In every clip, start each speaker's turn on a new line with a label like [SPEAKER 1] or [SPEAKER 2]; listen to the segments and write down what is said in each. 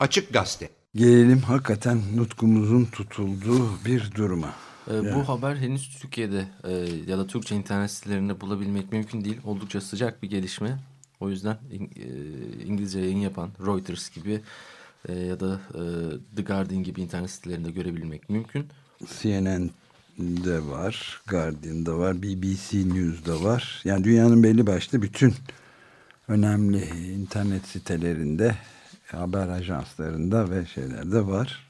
[SPEAKER 1] Açık Gazete.
[SPEAKER 2] Gelelim hakikaten nutkumuzun tutulduğu bir duruma.
[SPEAKER 3] Ee, yani. Bu haber henüz Türkiye'de e, ya da Türkçe internet sitelerinde bulabilmek mümkün değil. Oldukça sıcak bir gelişme. O yüzden e, İngilizce yayın yapan Reuters gibi e, ya da e, The Guardian gibi internet sitelerinde görebilmek mümkün.
[SPEAKER 2] CNN'de var, Guardian'da var, BBC News'da var. Yani dünyanın belli başlı bütün önemli internet sitelerinde, haber ajanslarında ve şeylerde var.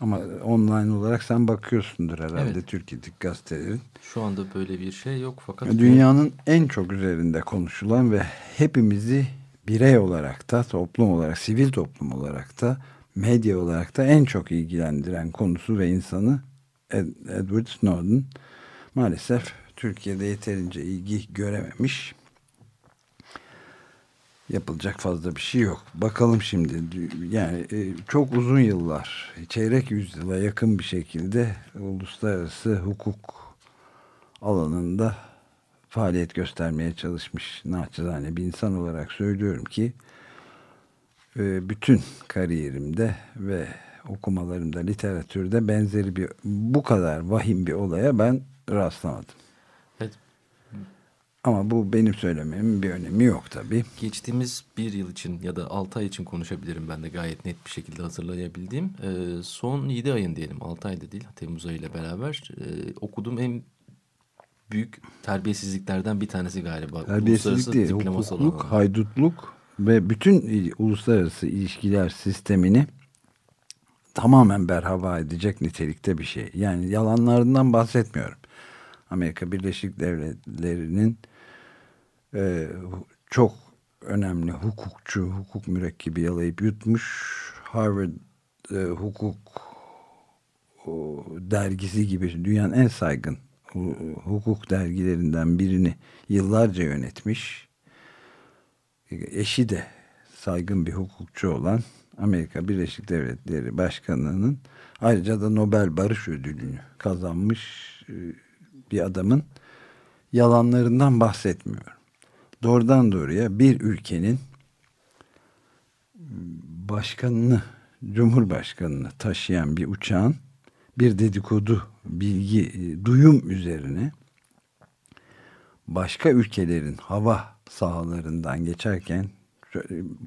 [SPEAKER 2] Ama online olarak sen bakıyorsundur herhalde evet. Türkiye'deki gazetelerin.
[SPEAKER 3] Şu anda böyle bir şey yok fakat...
[SPEAKER 2] Dünyanın en çok üzerinde konuşulan ve hepimizi birey olarak da, toplum olarak, sivil toplum olarak da, medya olarak da en çok ilgilendiren konusu ve insanı Ed Edward Snowden maalesef Türkiye'de yeterince ilgi görememiş yapılacak fazla bir şey yok. Bakalım şimdi yani e, çok uzun yıllar çeyrek yüzyıla yakın bir şekilde uluslararası hukuk alanında faaliyet göstermeye çalışmış naçizane bir insan olarak söylüyorum ki e, bütün kariyerimde ve okumalarımda literatürde benzeri bir bu kadar vahim bir olaya ben rastlamadım. Ama bu benim söylememin bir önemi yok tabii.
[SPEAKER 3] Geçtiğimiz bir yıl için ya da altı ay için konuşabilirim ben de gayet net bir şekilde hazırlayabildiğim. Ee, son yedi ayın diyelim altı ayda değil Temmuz ayıyla beraber e, okuduğum en büyük terbiyesizliklerden bir tanesi galiba.
[SPEAKER 2] Terbiyesizlik değil, hukukluk, haydutluk ve bütün uluslararası ilişkiler sistemini tamamen berhava edecek nitelikte bir şey. Yani yalanlarından bahsetmiyorum. Amerika Birleşik Devletleri'nin e, çok önemli hukukçu, hukuk mürekkebi yalayıp yutmuş. Harvard e, hukuk o, dergisi gibi dünyanın en saygın hukuk dergilerinden birini yıllarca yönetmiş. Eşi de saygın bir hukukçu olan Amerika Birleşik Devletleri Başkanı'nın ayrıca da Nobel Barış Ödülünü kazanmış e, bir adamın yalanlarından bahsetmiyorum. Doğrudan doğruya bir ülkenin başkanını, cumhurbaşkanını taşıyan bir uçağın bir dedikodu, bilgi, duyum üzerine başka ülkelerin hava sahalarından geçerken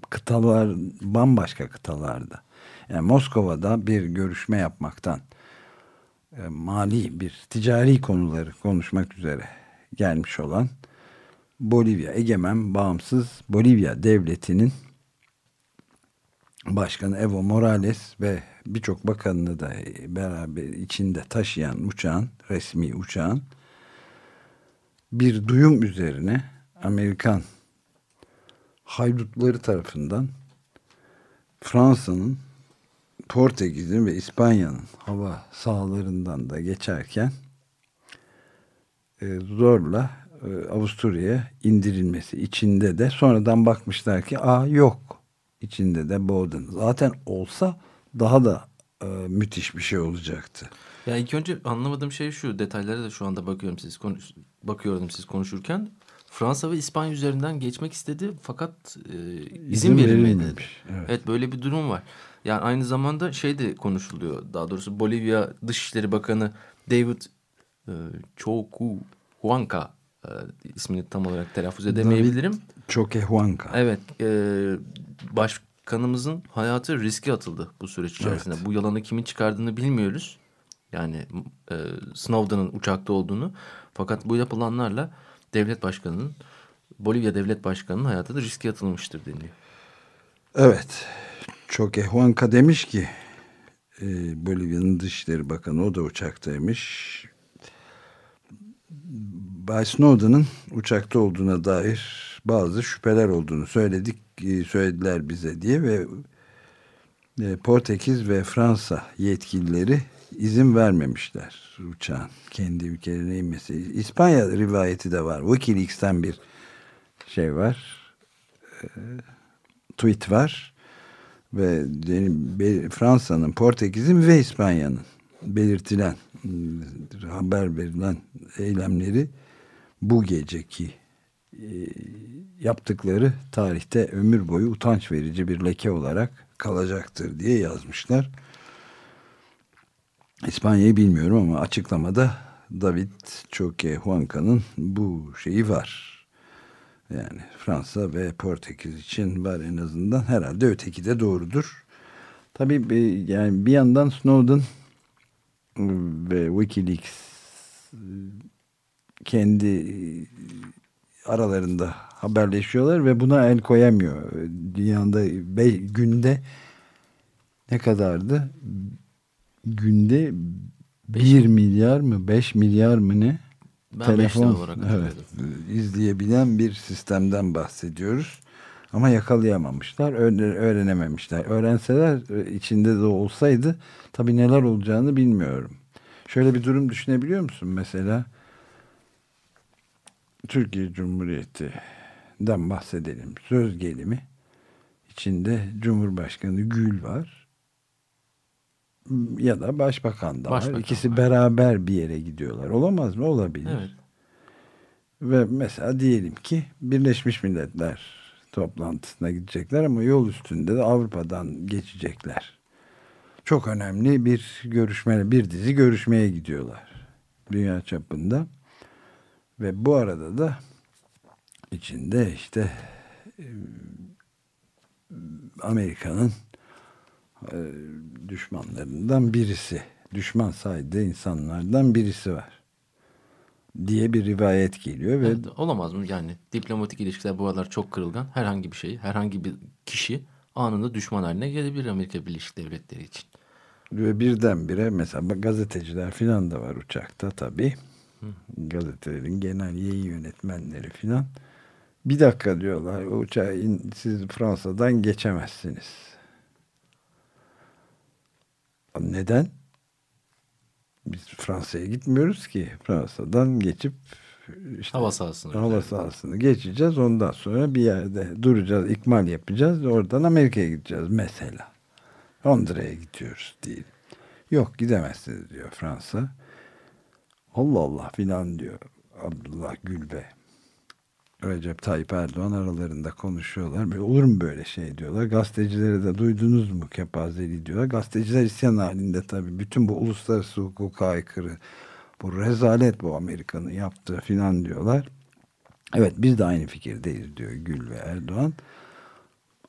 [SPEAKER 2] kıtalar bambaşka kıtalarda. Yani Moskova'da bir görüşme yapmaktan e, mali bir ticari konuları konuşmak üzere gelmiş olan Bolivya egemen bağımsız Bolivya devletinin başkanı Evo Morales ve birçok bakanını da beraber içinde taşıyan uçağın resmi uçağın bir duyum üzerine Amerikan haydutları tarafından Fransa'nın Portekiz'in ve İspanya'nın hava sahalarından da geçerken e, zorla e, Avusturya'ya indirilmesi içinde de sonradan bakmışlar ki aa yok içinde de Bowden. Zaten olsa daha da e, müthiş bir şey olacaktı.
[SPEAKER 3] Ya ilk önce anlamadığım şey şu detaylara da şu anda bakıyorum siz konuş bakıyordum siz konuşurken Fransa ve İspanya üzerinden geçmek istedi fakat e, izin, izin verilmedi. Evet. evet böyle bir durum var. Yani aynı zamanda şey de konuşuluyor. Daha doğrusu Bolivya Dışişleri Bakanı David e, Choku Huanca e, ismini tam olarak telaffuz edemeyebilirim. David
[SPEAKER 2] Choquehuanca.
[SPEAKER 3] Evet. E, başkanımızın hayatı riske atıldı bu süreç içerisinde. Evet. Bu yalanı kimin çıkardığını bilmiyoruz. Yani e, Snowden'ın uçakta olduğunu. Fakat bu yapılanlarla devlet başkanının Bolivya devlet başkanının hayatı da riske atılmıştır deniliyor.
[SPEAKER 2] Evet. Choquehuanca demiş ki e, Bolivya'nın Dışişleri Bakanı o da uçaktaymış Bay Snowden'ın uçakta olduğuna dair bazı şüpheler olduğunu söyledik e, söylediler bize diye ve e, Portekiz ve Fransa yetkilileri izin vermemişler uçağın kendi ülkelerine inmesi. İspanya rivayeti de var. Wikileaks'ten bir şey var. E, tweet var. Ve Fransa'nın, Portekiz'in ve İspanya'nın belirtilen haber verilen eylemleri bu geceki e, yaptıkları tarihte ömür boyu utanç verici bir leke olarak kalacaktır diye yazmışlar. İspanya'yı bilmiyorum ama açıklamada David Choque Huanca'nın bu şeyi var. Yani Fransa ve Portekiz için var en azından. Herhalde öteki de doğrudur. Tabii yani bir yandan Snowden ve Wikileaks kendi aralarında haberleşiyorlar ve buna el koyamıyor. Dünyada be, günde ne kadardı? Günde 1 milyar mı 5 milyar mı ne?
[SPEAKER 3] Ben Telefon olarak
[SPEAKER 2] evet, izleyebilen bir sistemden bahsediyoruz. Ama yakalayamamışlar, öğrenememişler. Öğrenseler içinde de olsaydı tabii neler olacağını bilmiyorum. Şöyle bir durum düşünebiliyor musun? Mesela Türkiye Cumhuriyeti'den bahsedelim. Söz gelimi içinde Cumhurbaşkanı Gül var. Ya da Başbakan da Başbakan var. İkisi var. beraber bir yere gidiyorlar. Olamaz mı? Olabilir. Evet. Ve mesela diyelim ki Birleşmiş Milletler toplantısına gidecekler ama yol üstünde de Avrupa'dan geçecekler. Çok önemli bir görüşme, bir dizi görüşmeye gidiyorlar. Dünya çapında. Ve bu arada da içinde işte e, Amerika'nın düşmanlarından birisi, düşman saydığı insanlardan birisi var diye bir rivayet geliyor ve evet,
[SPEAKER 3] olamaz mı yani diplomatik ilişkiler bu aralar çok kırılgan herhangi bir şey herhangi bir kişi anında düşman haline gelebilir Amerika Birleşik Devletleri için.
[SPEAKER 2] Ve birdenbire mesela gazeteciler filan da var uçakta tabii gazetelerin genel yayın yönetmenleri filan bir dakika diyorlar in, siz Fransa'dan geçemezsiniz. Neden? Biz Fransa'ya gitmiyoruz ki. Fransa'dan geçip
[SPEAKER 3] işte hava sahasını
[SPEAKER 2] hava sahasını geçeceğiz. Ondan sonra bir yerde duracağız, ikmal yapacağız. Oradan Amerika'ya gideceğiz mesela. Londra'ya gidiyoruz değil. Yok gidemezsiniz diyor Fransa. Allah Allah filan diyor Abdullah Gül ve Recep Tayyip Erdoğan aralarında konuşuyorlar. Böyle, olur mu böyle şey diyorlar. Gazetecilere de duydunuz mu kepazeli diyorlar. Gazeteciler isyan halinde tabii. Bütün bu uluslararası hukuka aykırı. Bu rezalet bu Amerika'nın yaptığı filan diyorlar. Evet biz de aynı fikirdeyiz diyor Gül ve Erdoğan.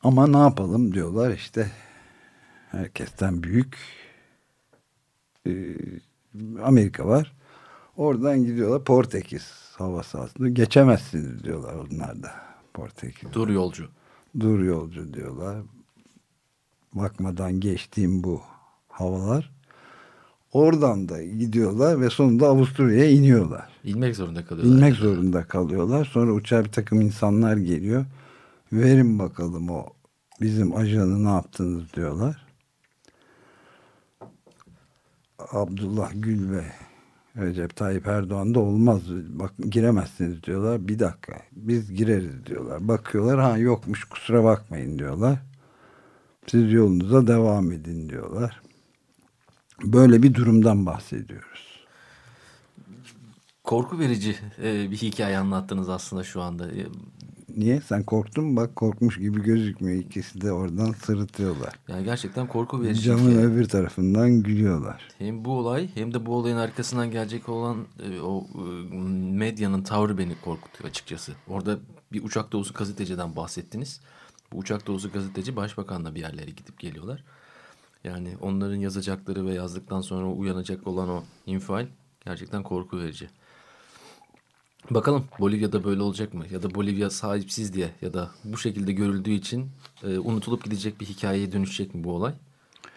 [SPEAKER 2] Ama ne yapalım diyorlar işte herkesten büyük Amerika var. Oradan gidiyorlar Portekiz hava sahasında geçemezsiniz diyorlar onlar da Portekiz.
[SPEAKER 3] Dur yolcu.
[SPEAKER 2] Dur yolcu diyorlar. Bakmadan geçtiğim bu havalar. Oradan da gidiyorlar ve sonunda Avusturya'ya iniyorlar.
[SPEAKER 3] İnmek zorunda kalıyorlar.
[SPEAKER 2] İnmek zorunda kalıyorlar. Sonra uçağa bir takım insanlar geliyor. Verin bakalım o bizim ajanı ne yaptınız diyorlar. Abdullah Gül ve Recep Tayyip Erdoğan da olmaz. Bak giremezsiniz diyorlar. Bir dakika. Biz gireriz diyorlar. Bakıyorlar ha yokmuş kusura bakmayın diyorlar. Siz yolunuza devam edin diyorlar. Böyle bir durumdan bahsediyoruz.
[SPEAKER 3] Korku verici e, bir hikaye anlattınız aslında şu anda.
[SPEAKER 2] Niye? Sen korktun mu? Bak korkmuş gibi gözükmüyor. İkisi de oradan sırıtıyorlar.
[SPEAKER 3] Yani gerçekten korku verici.
[SPEAKER 2] Camın öbür tarafından gülüyorlar.
[SPEAKER 3] Hem bu olay hem de bu olayın arkasından gelecek olan e, o e, medyanın tavrı beni korkutuyor açıkçası. Orada bir uçak dolusu gazeteciden bahsettiniz. Bu uçak dolusu gazeteci başbakanla bir yerlere gidip geliyorlar. Yani onların yazacakları ve yazdıktan sonra uyanacak olan o infial gerçekten korku verici. Bakalım Bolivya'da böyle olacak mı? Ya da Bolivya sahipsiz diye ya da bu şekilde görüldüğü için e, unutulup gidecek bir hikayeye dönüşecek mi bu olay?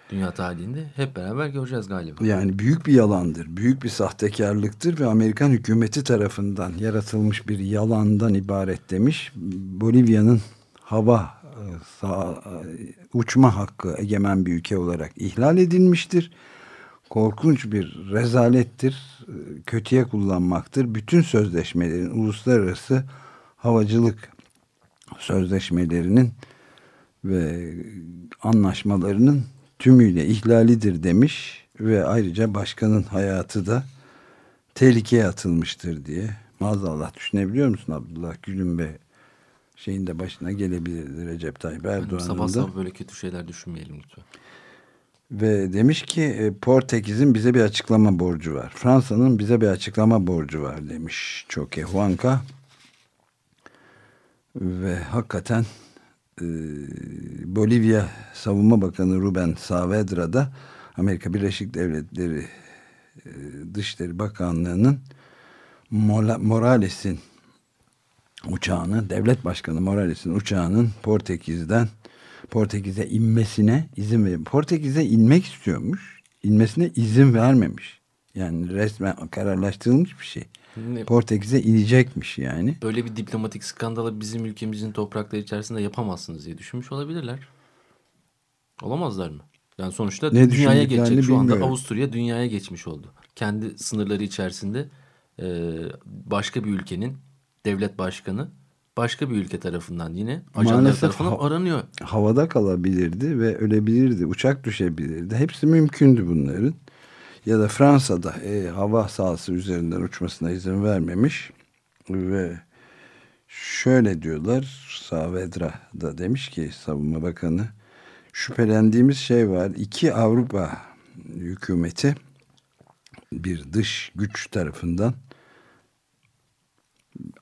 [SPEAKER 3] Dünya tarihinde hep beraber göreceğiz galiba.
[SPEAKER 2] Yani büyük bir yalandır, büyük bir sahtekarlıktır ve Amerikan hükümeti tarafından yaratılmış bir yalandan ibaret demiş. Bolivya'nın hava e, sağ, e, uçma hakkı egemen bir ülke olarak ihlal edilmiştir korkunç bir rezalettir, kötüye kullanmaktır. Bütün sözleşmelerin, uluslararası havacılık sözleşmelerinin ve anlaşmalarının tümüyle ihlalidir demiş ve ayrıca başkanın hayatı da tehlikeye atılmıştır diye. Maazallah düşünebiliyor musun Abdullah Gül'ün ve şeyin de başına gelebilirdi Recep Tayyip Erdoğan'ın
[SPEAKER 3] Sabah
[SPEAKER 2] da.
[SPEAKER 3] sabah böyle kötü şeyler düşünmeyelim lütfen.
[SPEAKER 2] Ve demiş ki e, Portekiz'in bize bir açıklama borcu var. Fransa'nın bize bir açıklama borcu var demiş Çoke Huanca. Ve hakikaten e, Bolivya Savunma Bakanı Ruben Saavedra da Amerika Birleşik Devletleri e, Dışişleri Bakanlığı'nın Morales'in uçağını, devlet başkanı Morales'in uçağının Portekiz'den Portekiz'e inmesine izin ver. Portekiz'e inmek istiyormuş. İnmesine izin vermemiş. Yani resmen kararlaştırılmış bir şey. Portekiz'e inecekmiş yani.
[SPEAKER 3] Böyle bir diplomatik skandalı bizim ülkemizin toprakları içerisinde yapamazsınız diye düşünmüş olabilirler. Olamazlar mı? Yani sonuçta
[SPEAKER 2] Ne
[SPEAKER 3] dünyaya geçecek. Şu anda
[SPEAKER 2] bilmiyorum.
[SPEAKER 3] Avusturya dünyaya geçmiş oldu. Kendi sınırları içerisinde başka bir ülkenin devlet başkanı başka bir ülke tarafından yine ajanlar tarafından
[SPEAKER 2] ha-
[SPEAKER 3] aranıyor.
[SPEAKER 2] Havada kalabilirdi ve ölebilirdi. Uçak düşebilirdi. Hepsi mümkündü bunların. Ya da Fransa'da e, hava sahası üzerinden uçmasına izin vermemiş. Ve şöyle diyorlar Saavedra da demiş ki savunma bakanı şüphelendiğimiz şey var. İki Avrupa hükümeti bir dış güç tarafından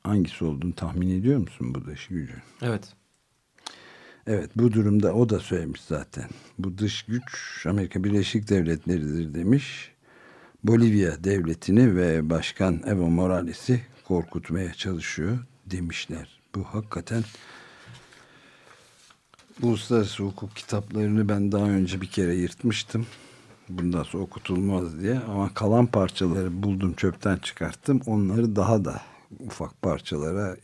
[SPEAKER 2] hangisi olduğunu tahmin ediyor musun bu dış gücün?
[SPEAKER 3] Evet.
[SPEAKER 2] Evet bu durumda o da söylemiş zaten. Bu dış güç Amerika Birleşik Devletleri'dir demiş. Bolivya devletini ve Başkan Evo Morales'i korkutmaya çalışıyor demişler. Bu hakikaten uluslararası hukuk kitaplarını ben daha önce bir kere yırtmıştım. Bundan sonra okutulmaz diye ama kalan parçaları buldum çöpten çıkarttım. Onları daha da ufak parçalara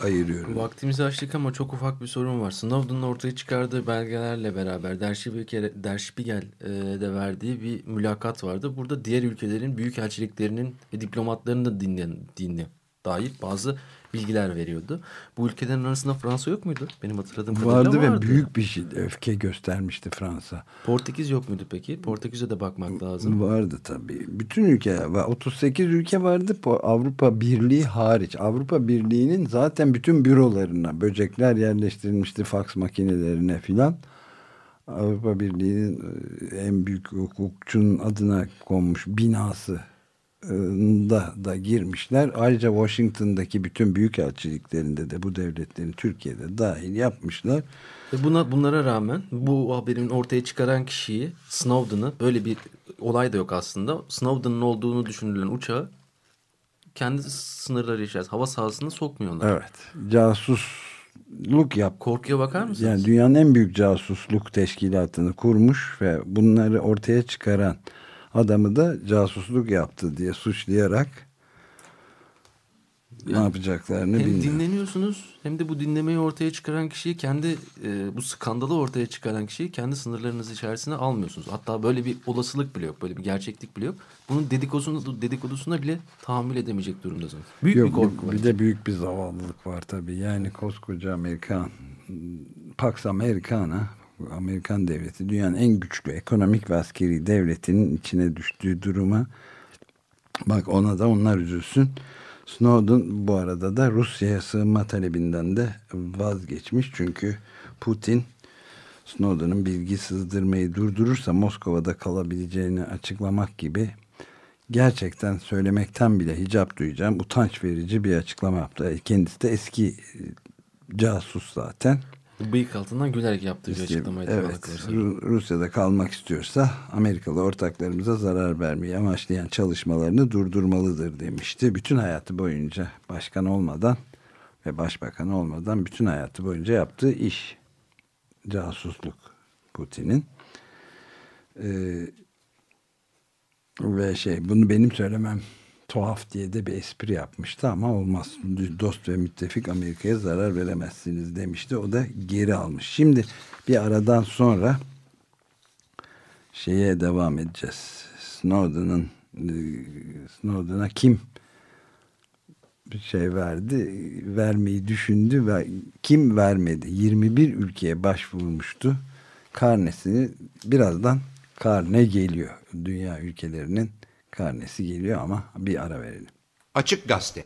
[SPEAKER 2] ayırıyorum.
[SPEAKER 3] Vaktimizi açtık ama çok ufak bir sorun var. Snowden'ın ortaya çıkardığı belgelerle beraber Der Spiegel, Der Spiegel e, de verdiği bir mülakat vardı. Burada diğer ülkelerin büyükelçiliklerinin ve diplomatlarının da dinleyen, dinle dair bazı bilgiler veriyordu. Bu ülkelerin arasında Fransa yok muydu? Benim hatırladığım kadarıyla
[SPEAKER 2] Vardı
[SPEAKER 3] vardı.
[SPEAKER 2] ve büyük bir şey öfke göstermişti Fransa.
[SPEAKER 3] Portekiz yok muydu peki? Portekiz'e de bakmak lazım.
[SPEAKER 2] Vardı tabii. Bütün ülke var. 38 ülke vardı Avrupa Birliği hariç. Avrupa Birliği'nin zaten bütün bürolarına böcekler yerleştirilmişti faks makinelerine filan. Avrupa Birliği'nin e, en büyük hukukçunun adına konmuş binası da da girmişler. Ayrıca Washington'daki bütün büyükelçiliklerinde de bu devletlerin Türkiye'de dahil yapmışlar.
[SPEAKER 3] Ve buna bunlara rağmen bu haberin ortaya çıkaran kişiyi Snowden'ı böyle bir olay da yok aslında. Snowden'ın olduğunu düşünülen uçağı kendi sınırları içerisinde hava sahasına sokmuyorlar.
[SPEAKER 2] Evet. Casusluk yap.
[SPEAKER 3] Korkuya bakar mısınız?
[SPEAKER 2] Yani dünyanın en büyük casusluk teşkilatını kurmuş ve bunları ortaya çıkaran adamı da casusluk yaptı diye suçlayarak ne
[SPEAKER 3] Yani
[SPEAKER 2] yapacaklarını
[SPEAKER 3] hem
[SPEAKER 2] bilmiyorum.
[SPEAKER 3] dinleniyorsunuz hem de bu dinlemeyi ortaya çıkaran kişiyi kendi e, bu skandalı ortaya çıkaran kişiyi kendi sınırlarınız içerisine almıyorsunuz. Hatta böyle bir olasılık bile yok. Böyle bir gerçeklik bile yok. Bunun dedikodusuna, dedikodusuna bile tahammül edemeyecek durumdasınız. Büyük
[SPEAKER 2] Yok,
[SPEAKER 3] bir korku var.
[SPEAKER 2] bir de büyük bir zavallılık var tabii. Yani koskoca Amerikan Pax Americana Amerikan devleti dünyanın en güçlü ekonomik ve askeri devletinin içine düştüğü duruma bak ona da onlar üzülsün. Snowden bu arada da Rusya'ya sığınma talebinden de vazgeçmiş. Çünkü Putin Snowden'ın bilgi sızdırmayı durdurursa Moskova'da kalabileceğini açıklamak gibi gerçekten söylemekten bile hicap duyacağım. Utanç verici bir açıklama yaptı. Kendisi de eski casus zaten.
[SPEAKER 3] Bıyık altından gülerek yaptığı bir açıklamaydı.
[SPEAKER 2] evet, Rusya'da kalmak istiyorsa Amerikalı ortaklarımıza zarar vermeyi amaçlayan çalışmalarını durdurmalıdır demişti. Bütün hayatı boyunca başkan olmadan ve başbakan olmadan bütün hayatı boyunca yaptığı iş casusluk Putin'in. Ee, ve şey bunu benim söylemem tuhaf diye de bir espri yapmıştı ama olmaz. Dost ve müttefik Amerika'ya zarar veremezsiniz demişti. O da geri almış. Şimdi bir aradan sonra şeye devam edeceğiz. Snowden'ın Snowden'a kim bir şey verdi, vermeyi düşündü ve kim vermedi? 21 ülkeye başvurmuştu. Karnesini birazdan karne geliyor. Dünya ülkelerinin karnesi geliyor ama bir ara verelim.
[SPEAKER 1] Açık Gazete